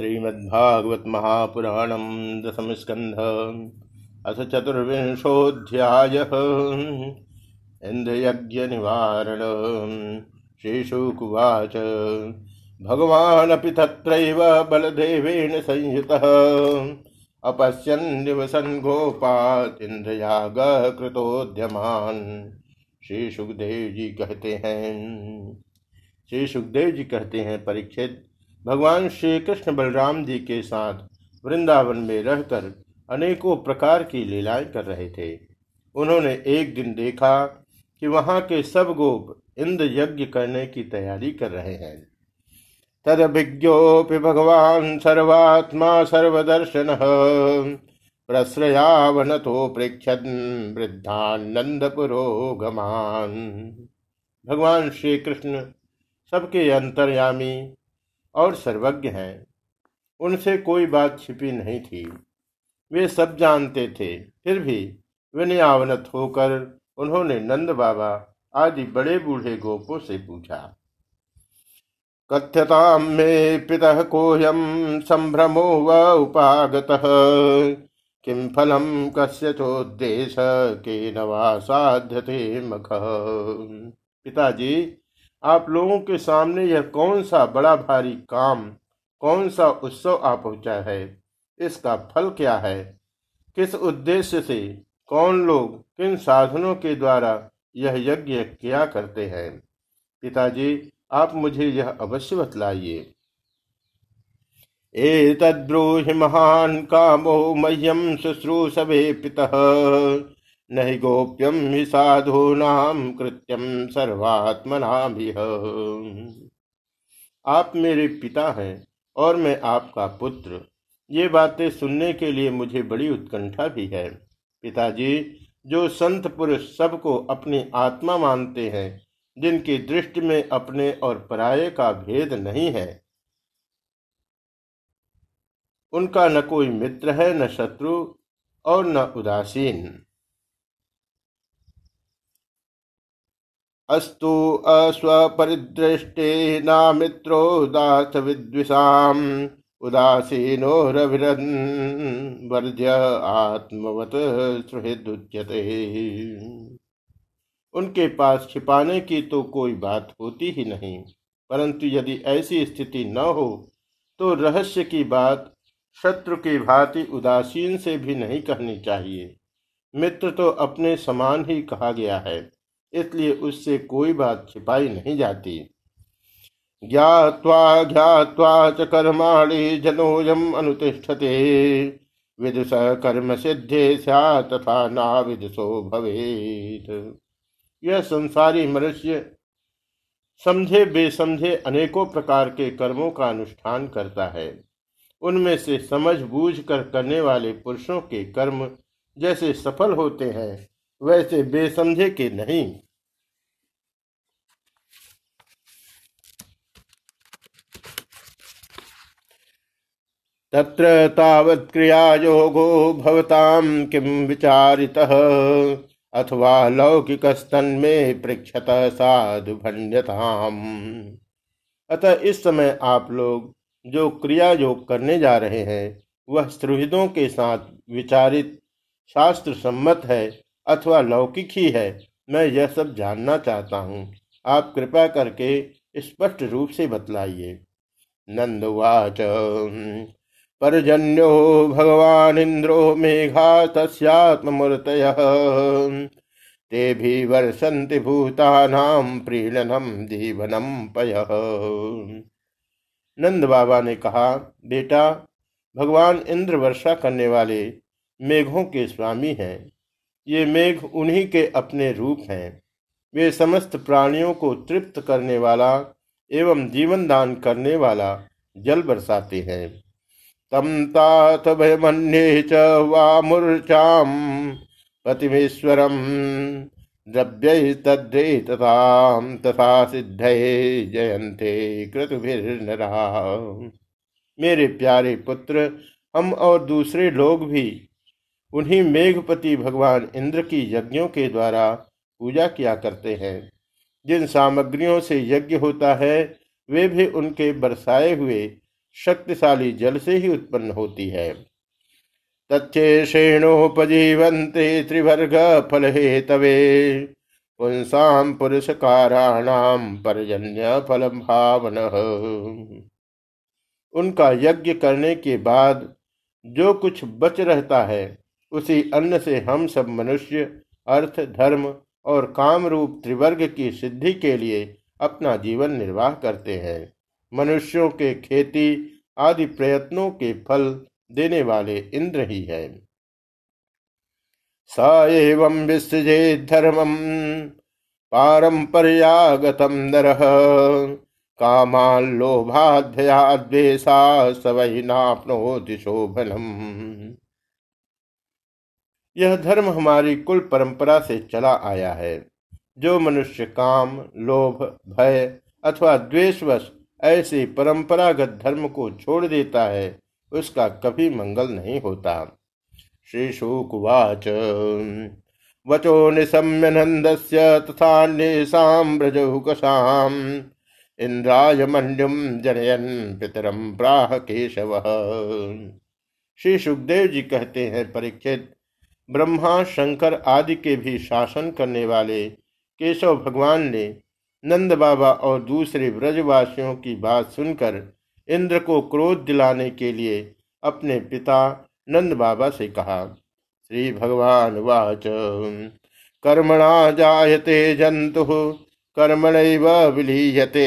श्रीमद्भागवत महापुराणम दशम स्कंध अथ चतुर्विंशोध्याय इंद्रयज्ञ निवारण श्रीशुकुवाच। भगवानपि तत्रैव बलदेवेन संयुतः। अपश्यन् कृतोद्यमान श्री सुखदेव जी कहते हैं। श्री सुखदेव जी कहते हैं परीक्षित भगवान श्री कृष्ण बलराम जी के साथ वृंदावन में रहकर अनेकों प्रकार की लीलाएँ कर रहे थे। उन्होंने एक दिन देखा कि वहाँ के सब गोप इंद्र यज्ञ करने की तैयारी कर रहे हैं। तद विज्ञोपि भगवान सर्वात्मा सर्वदर्शन प्रश्रयावन तो पृक्षन वृद्धानंद पुरोगमान भगवान श्री कृष्ण सबके अंतर्यामी और सर्वज्ञ हैं। उनसे कोई बात छिपी नहीं थी। वे सब जानते थे। फिर भी विनयावनत होकर उन्होंने नंद बाबा आदि बड़े बूढ़े गोपों से पूछा, कथ्यता मे पिता कोयम संभ्रमो व उपागत? किम फलम कस्य चोदेश के नवा साध्यते मख? पिताजी आप लोगों के सामने यह कौन सा बड़ा भारी काम, कौन सा उत्सव आ पहुँचा है? इसका फल क्या है? किस उद्देश्य से, कौन लोग, किन साधनों के द्वारा यह यज्ञ किया करते हैं? पिताजी, आप मुझे यह अवश्य बतलाइए। ए एतद्ब्रूहि महान कामो मह्यम शुश्रूषवे पिता। नहीं गोप्यम ही नाम कृत्यम सर्वात्मना भी आप मेरे पिता हैं और मैं आपका पुत्र। ये बातें सुनने के लिए मुझे बड़ी उत्कंठा भी है। पिताजी, जो संत पुरुष सबको अपनी आत्मा मानते हैं, जिनकी दृष्टि में अपने और पराये का भेद नहीं है, उनका न कोई मित्र है, न शत्रु और न उदासीन। अस्तु अस्वपरिदृष्टे नामित्रो दास विद्विषाम उदासीनो वर्ज्य आत्मवत सुहृदुच्यते। उनके पास छिपाने की तो कोई बात होती ही नहीं, परंतु यदि ऐसी स्थिति न हो तो रहस्य की बात, शत्रु की भांति उदासीन से भी नहीं कहनी चाहिए। मित्र तो अपने समान ही कहा गया है। इसलिए उससे कोई बात छिपाई नहीं जाती। ज्ञावा ज्ञावा च कर्माणि जनोयम अनुतिष्ठते। विदुष कर्म सिद्धे तथा ना विदुषो भवेत। यह संसारी मनुष्य समझे, बेसमझे अनेकों प्रकार के कर्मों का अनुष्ठान करता है। उनमें से समझ बूझ कर करने वाले पुरुषों के कर्म जैसे सफल होते हैं वैसे बेसमझे के नहीं। तत्र तावत् क्रियायोगो भवतां किं विचारितः, अथवा लौकिकस्तन्मे पृक्षत साधु भण्यताम् अतः इस समय आप लोग जो क्रिया योग करने जा रहे हैं, वह सुहृदों के साथ विचारित शास्त्र सम्मत है अथवा लौकिक ही है, मैं यह सब जानना चाहता हूँ। आप कृपा करके स्पष्ट रूप से बतलाइए। नंदवाच। परजन्यो भगवान इंद्रो मेघा तस्यात्मूर्तय ते भी वर्षंति भूतानाम प्रीणनम दीवनम पय। नंद बाबा ने कहा, बेटा, भगवान इंद्र वर्षा करने वाले मेघों के स्वामी हैं। ये मेघ उन्हीं के अपने रूप हैं। वे समस्त प्राणियों को तृप्त करने वाला एवं जीवन दान करने वाला जल बरसाते हैं। तम तात भयमन्ये च वामूर्चाम पतिमेश्वरम द्रव्य तद्रे तथा तथा सिद्ध जयंते क्रतुभिर्नरा। मेरे प्यारे पुत्र, हम और दूसरे लोग भी उन्हीं मेघपति भगवान इंद्र की यज्ञों के द्वारा पूजा किया करते हैं। जिन सामग्रियों से यज्ञ होता है, वे भी उनके बरसाए हुए शक्तिशाली जल से ही उत्पन्न होती है। तच्चेषेणोपजीवन्ते त्रिवर्ग फल हेतवे पुंसाम पुरुषकाराणाम पर्जन्य फल भावन उनका यज्ञ करने के बाद जो कुछ बच रहता है उसी अन्न से हम सब मनुष्य, अर्थ, धर्म और काम रूप त्रिवर्ग की सिद्धि के लिए अपना जीवन निर्वाह करते हैं। मनुष्यों के खेती आदि प्रयत्नों के फल देने वाले इंद्र ही है। स एवं विसृजे धर्मम पारंपर्यागतम नर। कामाल्लोभाध्याद्वेषा सवै नाप्नोति शोभनम। यह धर्म हमारी कुल परंपरा से चला आया है। जो मनुष्य काम, लोभ, भय अथवा द्वेषवश ऐसे परंपरागत धर्म को छोड़ देता है, उसका कभी मंगल नहीं होता। श्री शुकुवाच। वचो निशम्य नंदस्य तथा ब्रजहुकसाम इंद्राय मंडुम जनयन पितरम प्राह केशव। श्री सुखदेव जी कहते हैं, परीक्षित ब्रह्मा, शंकर आदि के भी शासन करने वाले केशव भगवान ने नंद बाबा और दूसरे ब्रजवासियों की बात सुनकर इंद्र को क्रोध दिलाने के लिए अपने पिता नंद बाबा से कहा, श्री भगवान वाच। कर्मणा जायते जंतु कर्मण विलीयते।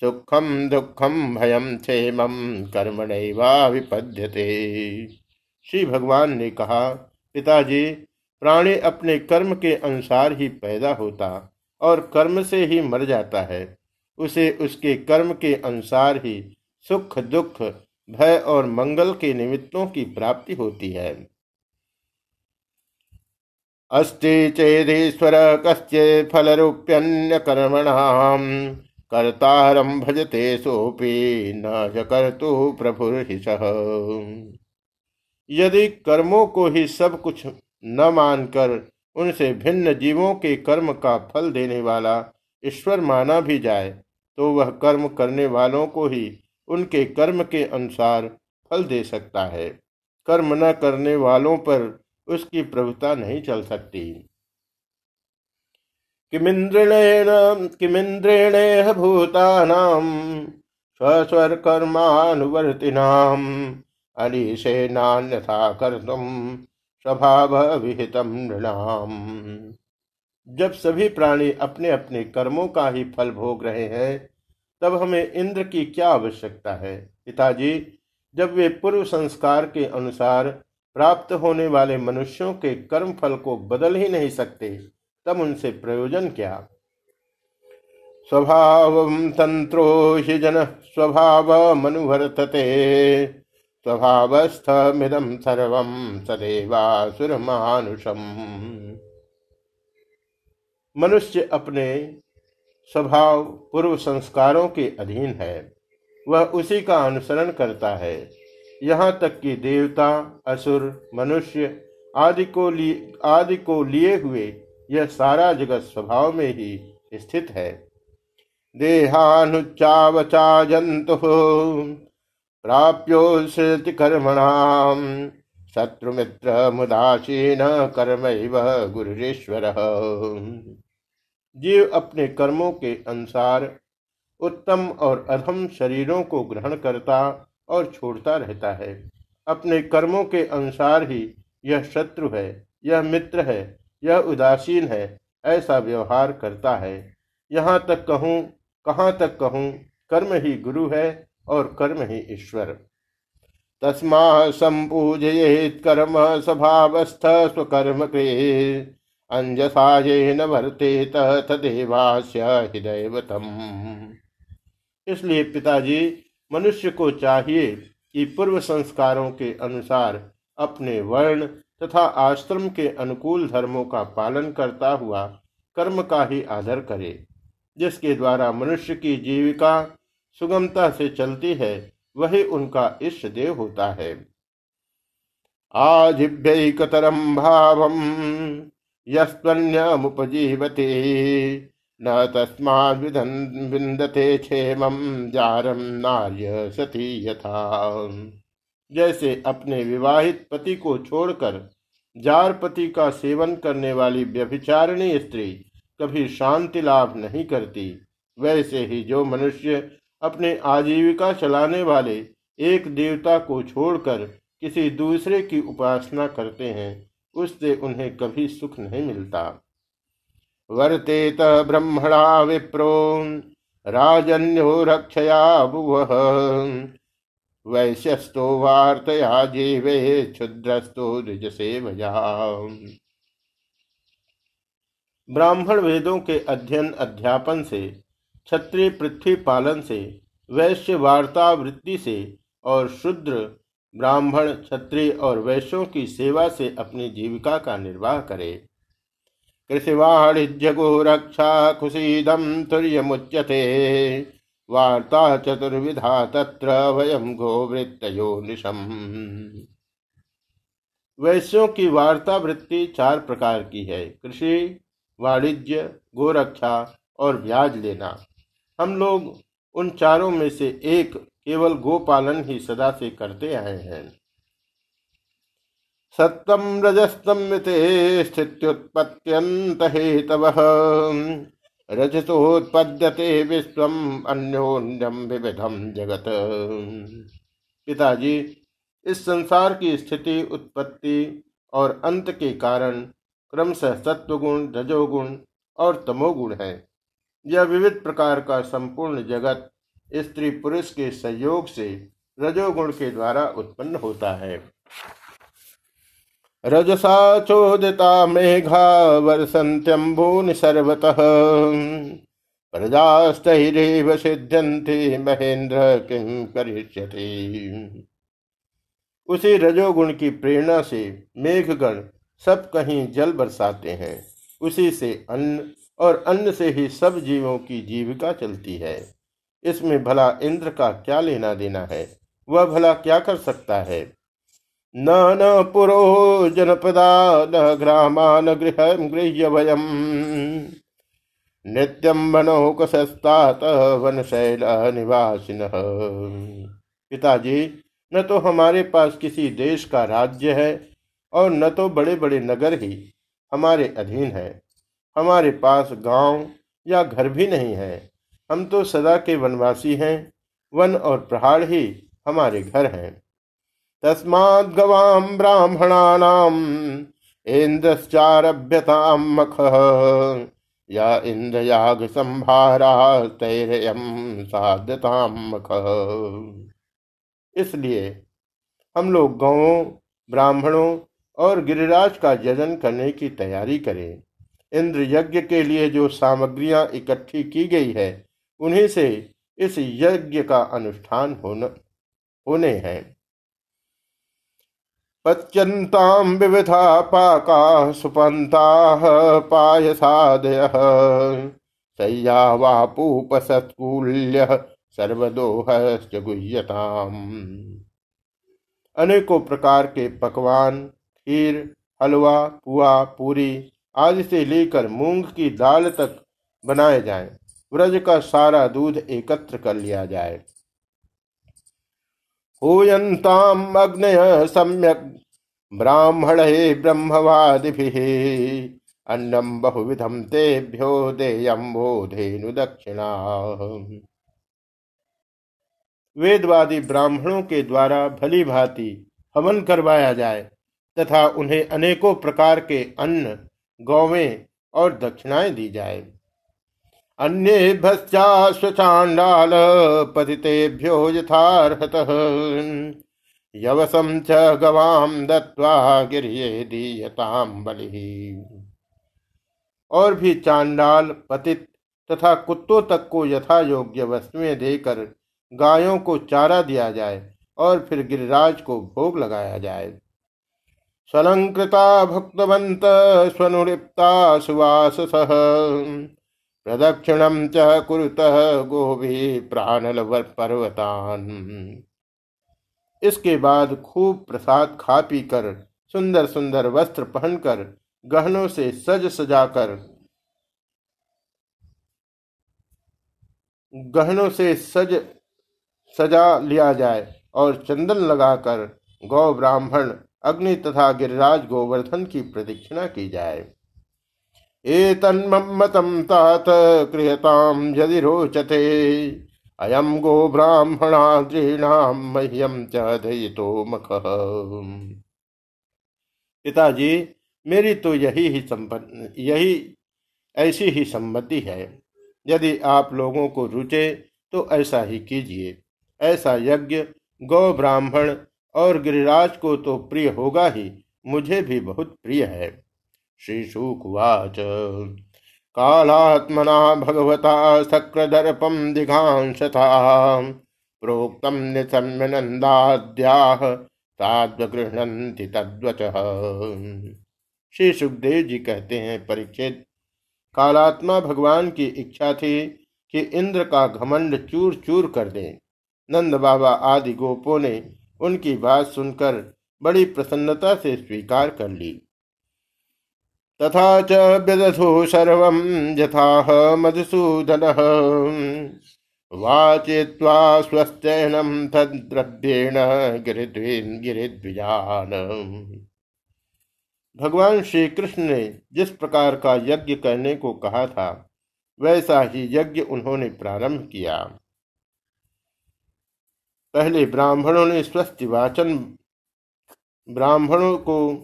सुखम दुखम भयम क्षेम कर्मण विपद्यते श्री भगवान ने कहा पिताजी, प्राणी अपने कर्म के अनुसार ही पैदा होता और कर्म से ही मर जाता है। उसे उसके कर्म के अनुसार ही सुख, दुख, भय और मंगल के निमित्तों की प्राप्ति होती है। अस्ति चेदीश्वर कश्चे फलरूप्यन्य कर्मणाम कर्तारम भजते सोपी न कर्तु प्रभु यदि कर्मों को ही सब कुछ न मानकर उनसे भिन्न जीवों के कर्म का फल देने वाला ईश्वर माना भी जाए तो वह कर्म करने वालों को ही उनके कर्म के अनुसार फल दे सकता है। कर्म न करने वालों पर उसकी प्रभुता नहीं चल सकती। किमिंद्रेण किमिंद्रेण भूतानाम स्वस्वर कर्मानुवर्तिनाम अलीशे नान्यथा कर तुम स्वभाव विहितम नृणाम। जब सभी प्राणी अपने अपने कर्मों का ही फल भोग रहे हैं, तब हमें इंद्र की क्या आवश्यकता है? पिताजी, जब वे पूर्व संस्कार के अनुसार प्राप्त होने वाले मनुष्यों के कर्म फल को बदल ही नहीं सकते, तब उनसे प्रयोजन क्या? स्वभाव तंत्रो जन स्वभाव मनुवर्तते स्वभावस्थमिदम सर्व सदैवासुरमानुषम। मनुष्य अपने स्वभाव पूर्व संस्कारों के अधीन है। वह उसी का अनुसरण करता है। यहाँ तक कि देवता, असुर, मनुष्य आदि को लिए आदि को लिए हुए यह सारा जगत स्वभाव में ही स्थित है। देहानुच्चावचा जंतु प्राप्योत्सृति कर्मणाम शत्रुमित्र मुदासीन कर्म गुरुरेश्वर। जीव अपने कर्मों के अनुसार उत्तम और अधम शरीरों को ग्रहण करता और छोड़ता रहता है। अपने कर्मों के अनुसार ही यह शत्रु है, यह मित्र है, यह उदासीन है, ऐसा व्यवहार करता है। यहाँ तक कहूँ, कहाँ तक कहूँ, कर्म ही गुरु है और कर्म ही ईश्वर। तस्मा संपूजयेत कर्म स्वभावस्थ स्वकर्म के अंजसा ये न वर्तेत तदेवास्य इसलिए पिताजी, मनुष्य को चाहिए कि पूर्व संस्कारों के अनुसार अपने वर्ण तथा आश्रम के अनुकूल धर्मों का पालन करता हुआ कर्म का ही आदर करे, जिसके द्वारा मनुष्य की जीविका सुगमता से चलती है, वही उनका इष्ट देव होता है। आजिभ्यकतरम भाव यस्वन्यमुपजीवते न तस्मा विंदते क्षेम जारम नार्य सती यथा। जैसे अपने विवाहित पति को छोड़कर जार पति का सेवन करने वाली व्यभिचारिणी स्त्री कभी शांति लाभ नहीं करती, वैसे ही जो मनुष्य अपने आजीविका चलाने वाले एक देवता को छोड़कर किसी दूसरे की उपासना करते हैं, उससे उन्हें कभी सुख नहीं मिलता। वर्तेत ब्रह्मणा विप्रो, राजन्यो रक्षया भुव। वैश्यस्तो वार्तया जीवे क्षुद्रस्तो सेवया ब्राह्मण वेदों के अध्ययन अध्यापन से क्षत्रिय पृथ्वी पालन से, वैश्य वार्ता वृत्ति से और शुद्र ब्राह्मण, क्षत्रिय और वैश्यों की सेवा से अपनी जीविका का निर्वाह करे। कृषि वाणिज्य गो रक्षा खुशीदम तुर्य मुच्यते वार्ता चतुर्विधा तत्र वयम गोवृत्तयो निशम। वैश्यों की वार्ता वृत्ति चार प्रकार की है। कृषि, वाणिज्य, गोरक्षा और ब्याज लेना। हम लोग उन चारों में से एक केवल गोपालन ही सदा से करते आए हैं। सत्तम रजस्तम स्थित्युत्पत्त्यंत हेतव रजतोत्पद्यते विश्व अन्योन्यम विविधम जगत। पिताजी, इस संसार की स्थिति, उत्पत्ति और अंत के कारण क्रमशः सत्वगुण, रजोगुण और तमोगुण है। यह विविध प्रकार का संपूर्ण जगत स्त्री पुरुष के संयोग से रजोगुण के द्वारा उत्पन्न होता है। रजसा चोदिता मेघा वर्षंत्यम्बून सर्वतः। प्रजास्तैरेव सिद्ध्यन्ति महेंद्र किम करिष्यति। उसी रजोगुण की प्रेरणा से मेघगण सब कहीं जल बरसाते हैं। उसी से अन्न और अन्न से ही सब जीवों की जीविका चलती है। इसमें भला इंद्र का क्या लेना देना है? वह भला क्या कर सकता है? न न पुरो जनपदा न ग्रामा न गृह गृह्य वयम नित्यम मनोकसस्तात वन शैल निवासिन। पिताजी, न तो हमारे पास किसी देश का राज्य है और न तो बड़े बड़े नगर ही हमारे अधीन है। हमारे पास गाँव या घर भी नहीं है। हम तो सदा के वनवासी हैं, वन और पहाड़ ही हमारे घर हैं। तस्मात् गवाम ब्राह्मणानाम इंद्रश्चारभ्यताम मख या इंद्रयाग संभारा तैरयम साध्यताम मख। इसलिए हम लोग गौों ब्राह्मणों और गिरिराज का जजन करने की तैयारी करें। इंद्र यज्ञ के लिए जो सामग्रियाँ इकट्ठी की गई है, उन्हीं से इस यज्ञ का अनुष्ठान होने हैं। पच्यंताम विविधा पाका सुपंता पायसादय सत्कूल्य सर्वदोह गुह्यताम। अनेकों प्रकार के पकवान, खीर, हलवा, पुआ, पूरी आदि से लेकर मूंग की दाल तक बनाए जाए। व्रज का सारा दूध एकत्र कर लिया जाए। हूयंताम अग्नय सम्यक। ब्राह्मण हे ब्रह्मवादि अन्नम बहुविधम तेभ्यो देयम धेनु दक्षिणा वेदवादी ब्राह्मणों के द्वारा भली भांति हवन करवाया जाए तथा उन्हें अनेकों प्रकार के अन्न गौवें और दक्षिणाएँ दी जाए। अन्य भस्चाश्वचाण्डाल पतितेभ्यो यथार्हत। यवसम च गवाम दत्वा गिरिये दीयताम बलि। और भी चांडाल पतित तथा कुत्तों तक को यथा योग्य वस्तुएँ देकर गायों को चारा दिया जाए और फिर गिरिराज को भोग लगाया जाए। स्वलंकृता भुक्तवंत स्वनुलिप्ता सुवास प्रदक्षिणम च कुरुत गोभी प्राणल पर्वतान इसके बाद खूब प्रसाद खा पी कर सुंदर सुंदर वस्त्र पहनकर, गहनों से सज सजाकर, गहनों से सज सजा लिया जाए और चंदन लगाकर गौ ब्राह्मण अग्नि तथा गिरिराज गोवर्धन की प्रदक्षिणा की जाए। एतन्मतम तात क्रियताम यदि रोचते अयम गो ब्राह्मणाद्रीणाम मह्यम चो मख। पिताजी, मेरी तो यही ही संपत्ति यही ऐसी ही सम्मति है। यदि आप लोगों को रुचे तो ऐसा ही कीजिए। ऐसा यज्ञ गौ ब्राह्मण और गिरिराज को तो प्रिय होगा ही, मुझे भी बहुत प्रिय है। श्री शुकवाच कालात्मना भगवता शक्रदर्पम दिघांशथा। प्रोक्तम ताद्वगृहणन्ति तद्वच। श्री सुखदेव जी कहते हैं परीक्षित कालात्मा भगवान की इच्छा थी कि इंद्र का घमंड चूर चूर कर दें। नंद बाबा आदि गोपों ने उनकी बात सुनकर बड़ी प्रसन्नता से स्वीकार कर ली। तथा च सर्व मधुसूदन वाचित्वा स्वस्थनम तद्रव्येण गिरिद्विजान। भगवान श्री कृष्ण ने जिस प्रकार का यज्ञ करने को कहा था, वैसा ही यज्ञ उन्होंने प्रारंभ किया। पहले ब्राह्मणों ने स्वस्थ वाचन, ब्राह्मणों को,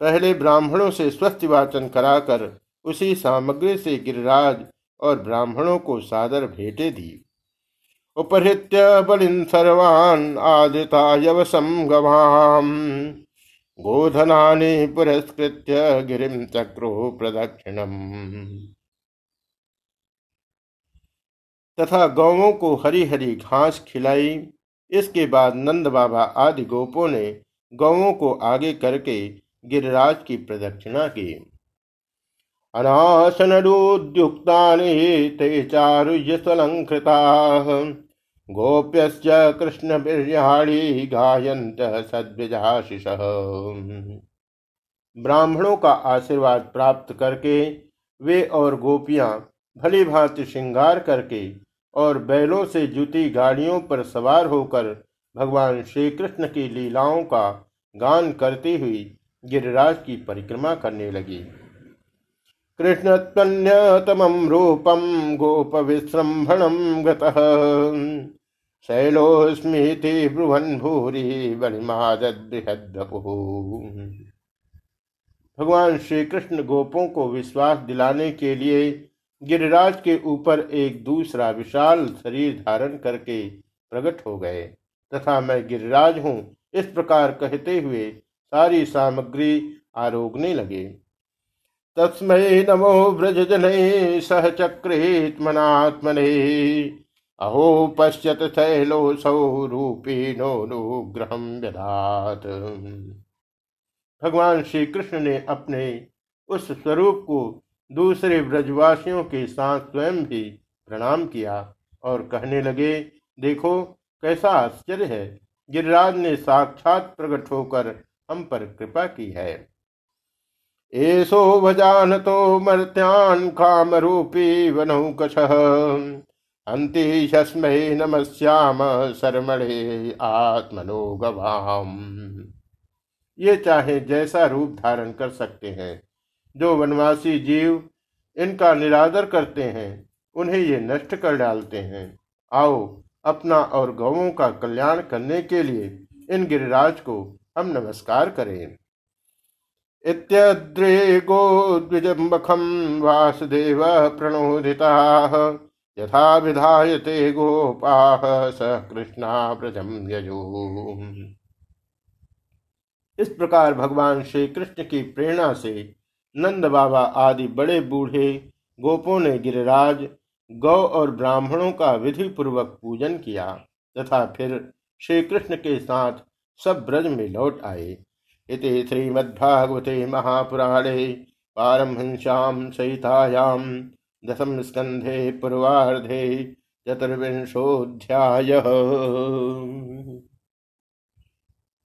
पहले ब्राह्मणों से स्वस्थ वाचन कराकर उसी सामग्री से गिरिराज और ब्राह्मणों को सादर भेंटे दी उपहृत्य बलिन आदिता यवसम गवाम। गोधनानि पुरस्कृत्य गिरिम चक्रो प्रदक्षिणम। तथा गौवों को हरी हरी घास खिलाई। इसके बाद नंद बाबा आदि गोपों ने गौवों को आगे करके गिरिराज की प्रदक्षिणा की। अनासनुद्युक्ता ते चारुयसलंकृता गोप्य कृष्ण बिरयाणी गायंत सद्विजाशिष। ब्राह्मणों का आशीर्वाद प्राप्त करके वे और गोपियाँ भली भांति श्रृंगार करके और बैलों से जुती गाड़ियों पर सवार होकर भगवान श्री कृष्ण की लीलाओं का गान करती हुई गिरिराज की परिक्रमा करने लगी। कृष्णतम रूपम गोप विश्रम्भणम गैलोस्मृति ब्रुवन भूरी बलिमादृहद्वपु भगवान श्री कृष्ण गोपों को विश्वास दिलाने के लिए गिरिराज के ऊपर एक दूसरा विशाल शरीर धारण करके प्रकट हो गए। तथा मैं गिरिराज हूँ, इस प्रकार कहते हुए सारी सामग्री आरोगने लगे। तस्मय नमो व्रज जन सह चक्रेत्मनात्मने अहो, पश्यत शैलोसौ रूपेणोनुग्रह व्यधात भगवान श्री कृष्ण ने अपने उस स्वरूप को दूसरे ब्रजवासियों के साथ स्वयं भी प्रणाम किया और कहने लगे, देखो, कैसा आश्चर्य है। गिरिराज ने साक्षात प्रकट होकर हम पर कृपा की है। एसो भजान तो मर्त्यान काम रूपी वनौकश अंति शस्मय नमस्याम शर्मणे आत्मनो गवाम। ये चाहे जैसा रूप धारण कर सकते हैं जो वनवासी जीव इनका निरादर करते हैं, उन्हें ये नष्ट कर डालते हैं। आओ, अपना और गौों का कल्याण करने के लिए इन गिरिराज को हम नमस्कार करें। इत्यद्रे गो द्विजम्बखम वासुदेव प्रणोदिता, यथा विधायते गोपाह स कृष्णा व्रजम यजो। इस प्रकार भगवान श्री कृष्ण की प्रेरणा से नंद बाबा आदि बड़े बूढ़े गोपों ने गिरिराज, गौ और ब्राह्मणों का विधि पूर्वक पूजन किया तथा फिर श्री कृष्ण के साथ सब ब्रज में लौट आए। इति श्रीमद्भागवते महापुराणे पारमहंस्याम सहितायाम दशम स्कंधे पूर्वाधे चतुर्विंशोध्याय